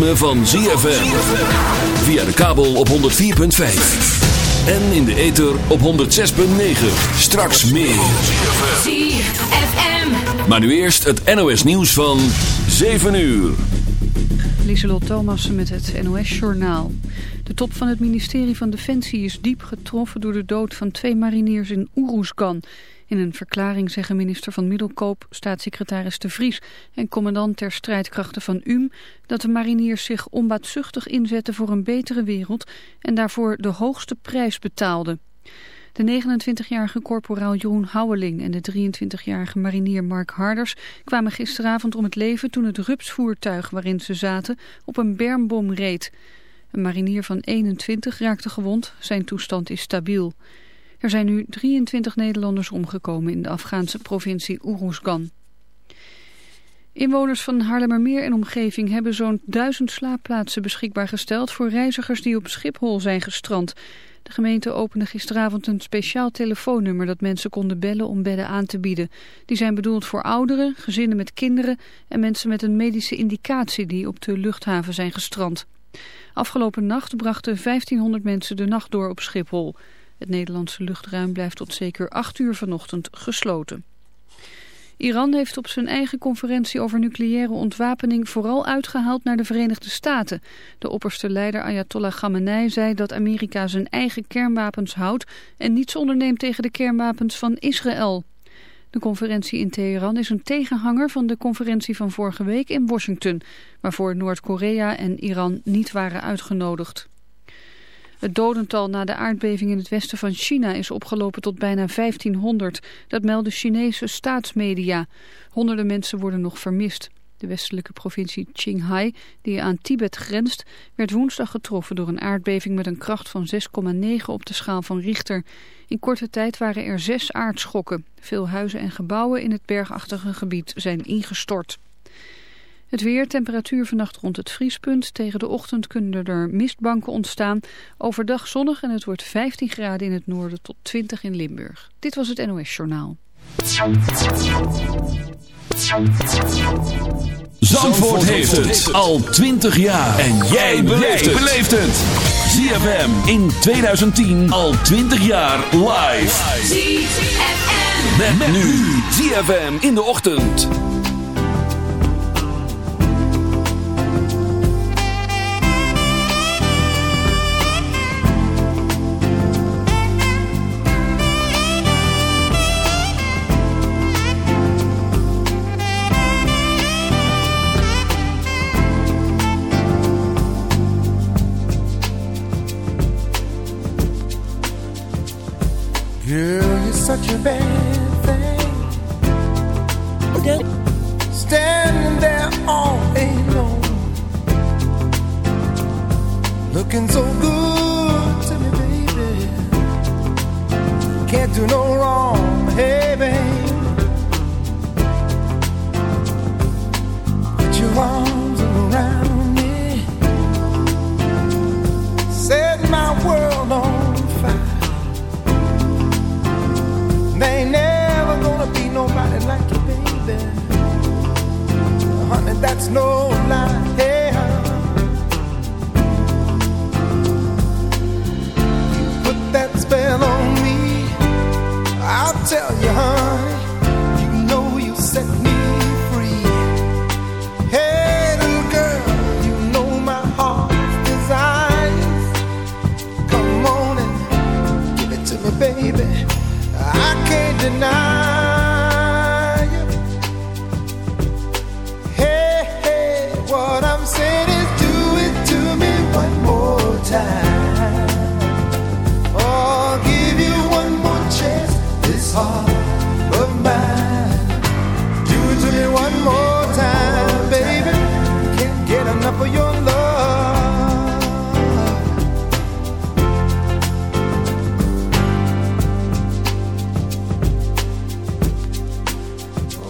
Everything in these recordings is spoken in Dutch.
ritme van ZFM. Via de kabel op 104.5. En in de ether op 106.9. Straks meer. ZFM. Maar nu eerst het NOS nieuws van 7 uur. Lieselot Thomassen met het NOS-journaal. De top van het ministerie van Defensie is diep getroffen door de dood van twee mariniers in Oeroesgan. In een verklaring zeggen minister van Middelkoop, staatssecretaris De Vries en commandant ter strijdkrachten van UM dat de mariniers zich onbaatzuchtig inzetten voor een betere wereld en daarvoor de hoogste prijs betaalden. De 29-jarige korporaal Jeroen Houweling en de 23-jarige marinier Mark Harders kwamen gisteravond om het leven toen het rupsvoertuig waarin ze zaten op een bermbom reed. Een marinier van 21 raakte gewond, zijn toestand is stabiel. Er zijn nu 23 Nederlanders omgekomen in de Afghaanse provincie Uruzgan. Inwoners van Haarlemmermeer en omgeving hebben zo'n duizend slaapplaatsen beschikbaar gesteld voor reizigers die op Schiphol zijn gestrand. De gemeente opende gisteravond een speciaal telefoonnummer dat mensen konden bellen om bedden aan te bieden. Die zijn bedoeld voor ouderen, gezinnen met kinderen en mensen met een medische indicatie die op de luchthaven zijn gestrand. Afgelopen nacht brachten 1500 mensen de nacht door op Schiphol. Het Nederlandse luchtruim blijft tot zeker 8 uur vanochtend gesloten. Iran heeft op zijn eigen conferentie over nucleaire ontwapening vooral uitgehaald naar de Verenigde Staten. De opperste leider Ayatollah Khamenei zei dat Amerika zijn eigen kernwapens houdt en niets onderneemt tegen de kernwapens van Israël. De conferentie in Teheran is een tegenhanger van de conferentie van vorige week in Washington, waarvoor Noord-Korea en Iran niet waren uitgenodigd. Het dodental na de aardbeving in het westen van China is opgelopen tot bijna 1500. Dat melden Chinese staatsmedia. Honderden mensen worden nog vermist. De westelijke provincie Qinghai, die aan Tibet grenst, werd woensdag getroffen door een aardbeving met een kracht van 6,9 op de schaal van Richter. In korte tijd waren er zes aardschokken. Veel huizen en gebouwen in het bergachtige gebied zijn ingestort. Het weer, temperatuur vannacht rond het vriespunt. Tegen de ochtend kunnen er mistbanken ontstaan. Overdag zonnig en het wordt 15 graden in het noorden tot 20 in Limburg. Dit was het NOS Journaal. Zandvoort heeft het al 20 jaar. En jij beleeft het. ZFM in 2010 al 20 jaar live. ZFM. Met, nu ZFM in de ochtend. Girl, you're such a bad thing. Standing there all alone. Looking so good to me, baby. Can't do no wrong, hey, babe. Put your arms around me. Set my world on baby. Honey, that's no lie. You put that spell on me. I'll tell you, honey. heart of mine. Do it to me one more time, baby. Can't get enough of your love.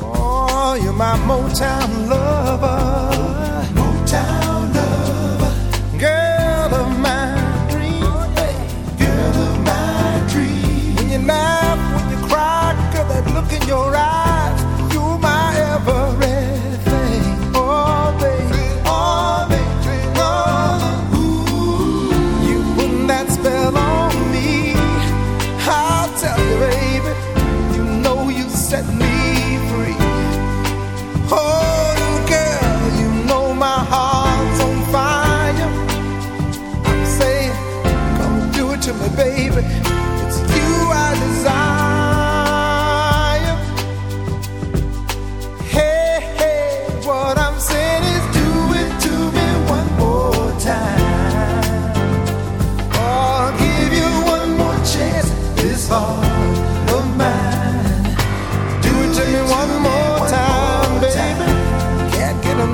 Oh, you're my Motown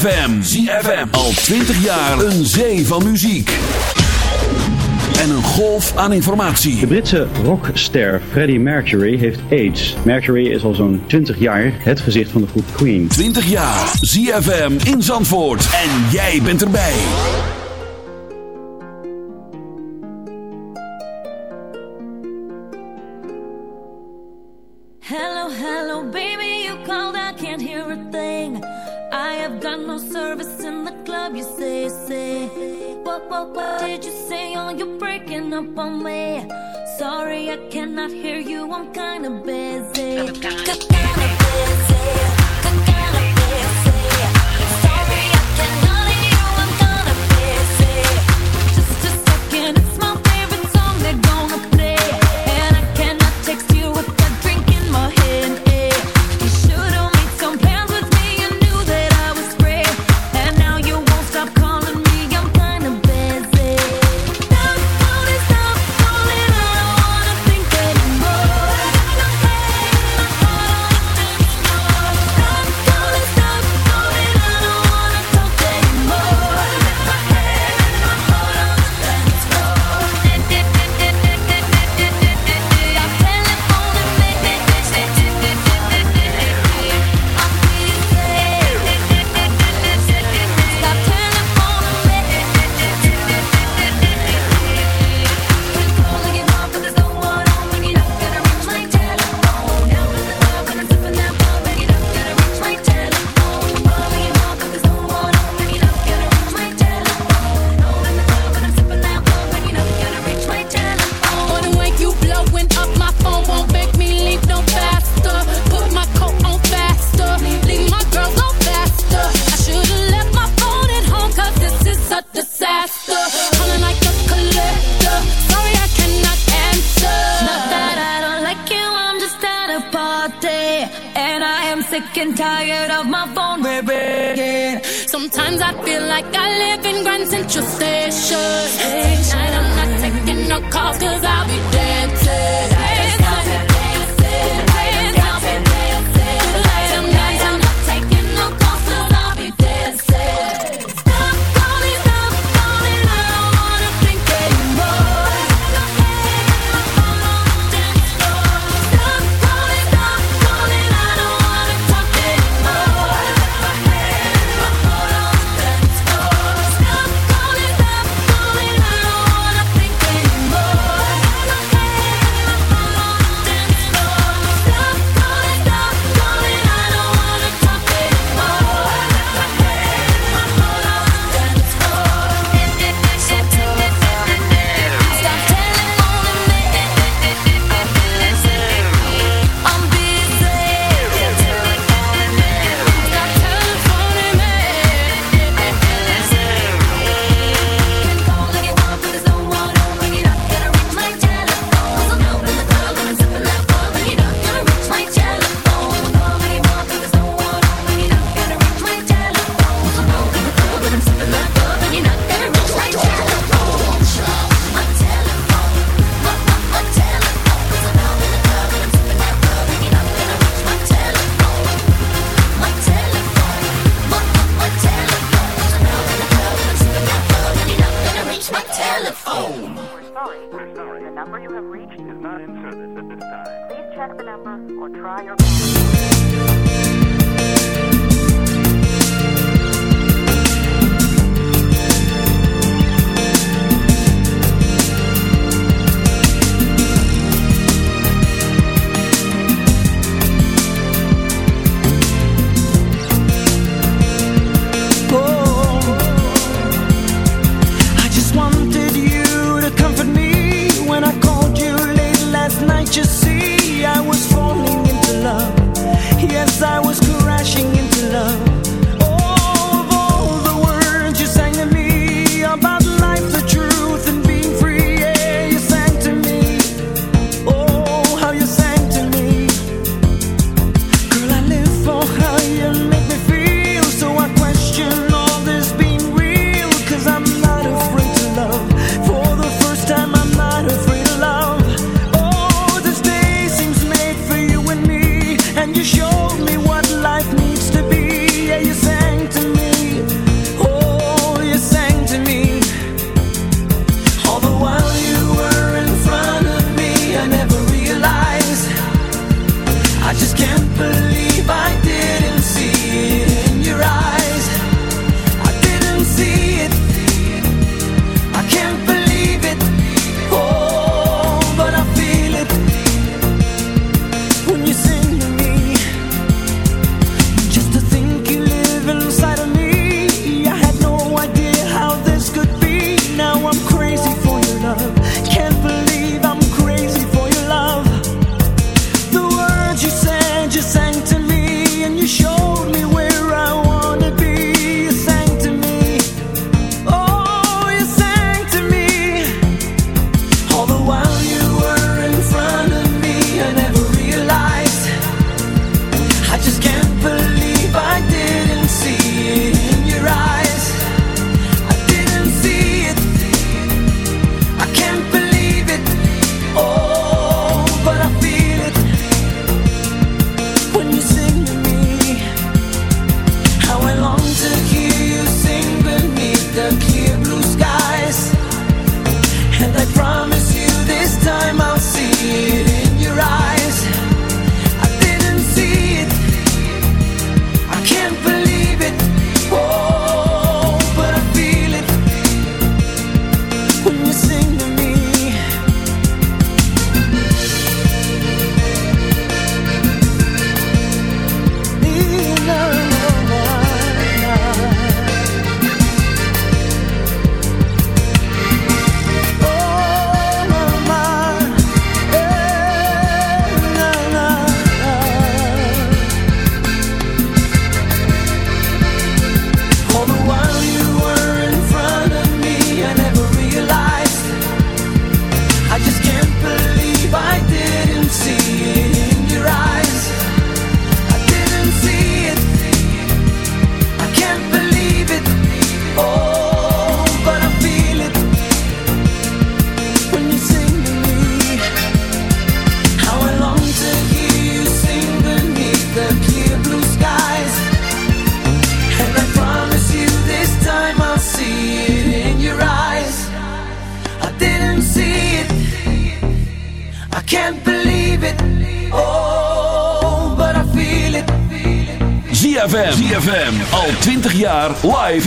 ZFM. ZFM. Al 20 jaar een zee van muziek. En een golf aan informatie. De Britse rockster Freddie Mercury heeft AIDS. Mercury is al zo'n 20 jaar het gezicht van de groep Queen. 20 jaar. ZFM in Zandvoort. En jij bent erbij. Hello, hello baby, you called, I can't hear a thing. I have done no service in the club, you say, say. What, what, what did you say? Oh, you're breaking up on me. Sorry, I cannot hear you, I'm kinda busy.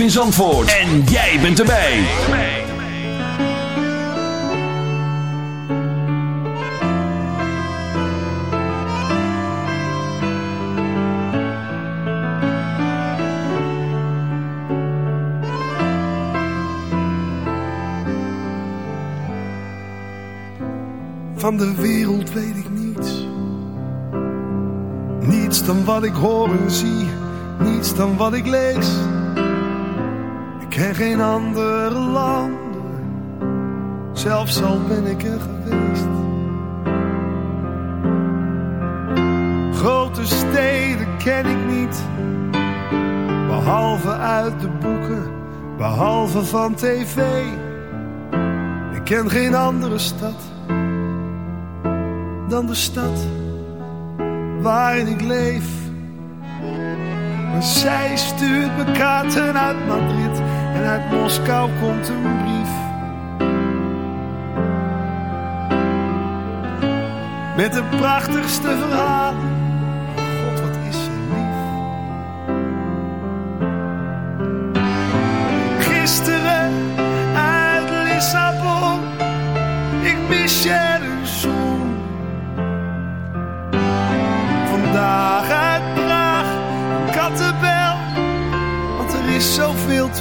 In Zandvoort. En jij bent erbij. Van de wereld weet ik niets. Niets dan wat ik hoor en zie. Niets dan wat ik lees. Ken geen andere landen. Zelfs al ben ik er geweest. Grote steden ken ik niet. Behalve uit de boeken. Behalve van tv. Ik ken geen andere stad dan de stad waarin ik leef. Maar zij stuurt me kaarten uit Madrid uit Moskou komt een brief. Met de prachtigste verhalen.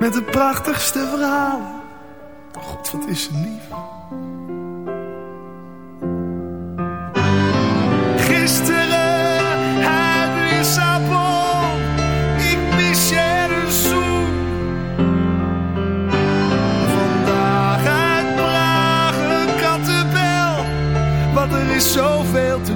Met de prachtigste verhalen. God, wat is lief. Gisteren uit Lissabon, ik mis je een. Vandaag uit een kattenbel, want er is zoveel te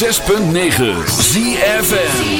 106.9 ZFN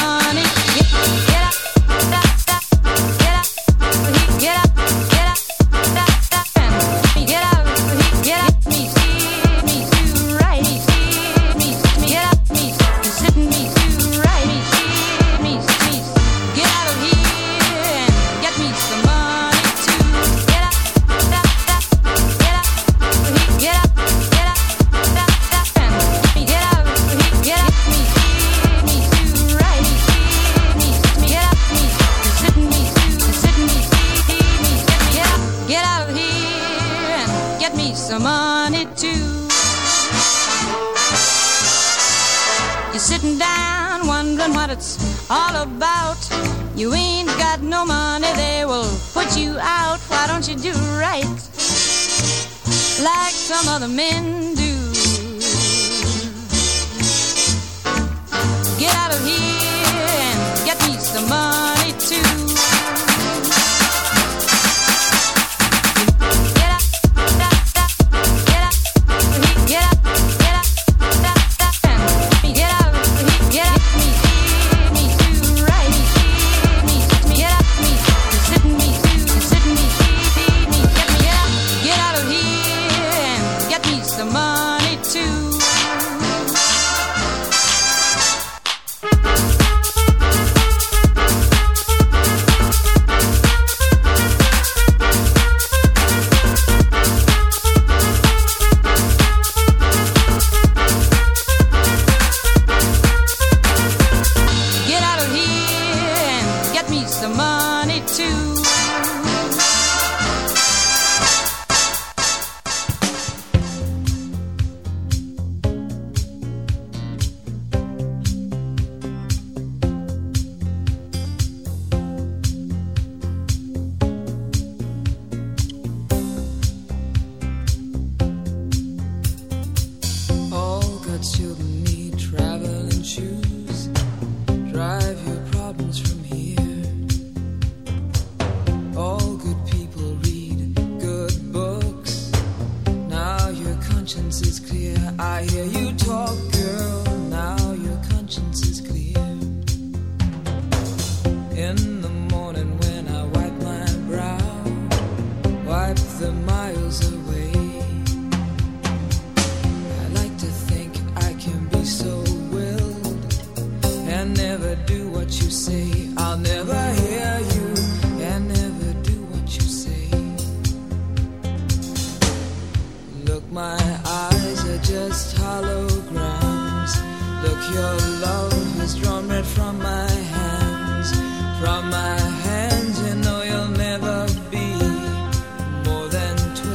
the men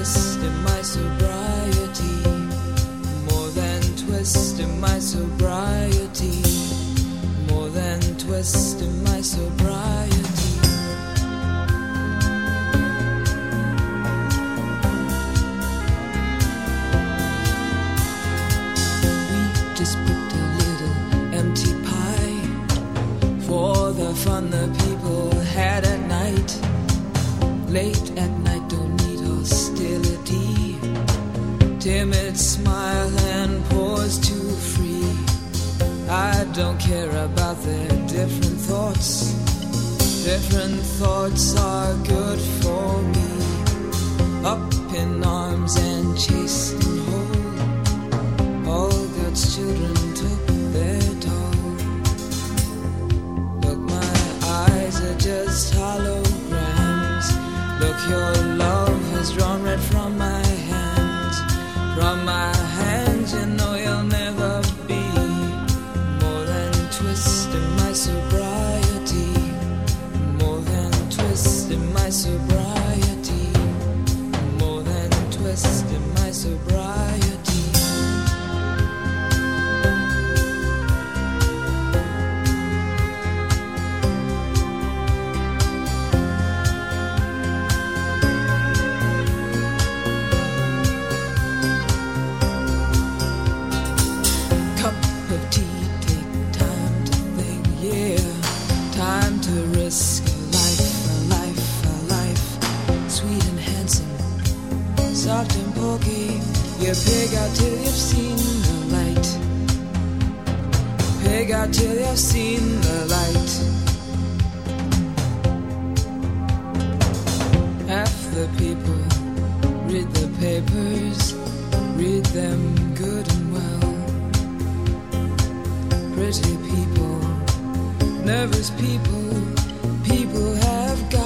system, my super. different thoughts have seen the light. Half the people read the papers, read them good and well. Pretty people, nervous people, people have got.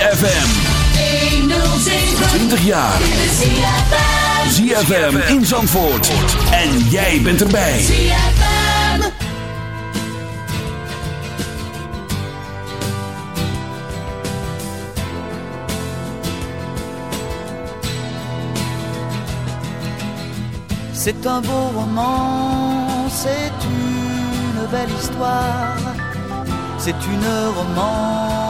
ZFM. 20 jaar. ZFM in Zandvoort. En jij bent erbij. C'est un beau roman, c'est une belle histoire, c'est une romance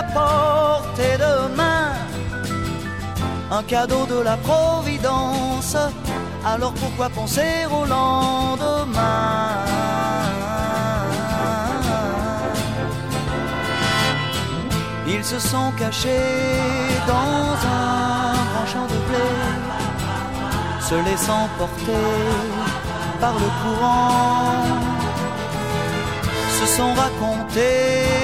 à portée de main. Un cadeau de la Providence. Alors pourquoi penser au lendemain? Ils se sont cachés dans un grand champ de blé se laissant porter par le courant, se sont racontés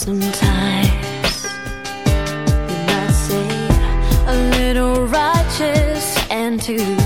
sometimes. You might say a little righteous and too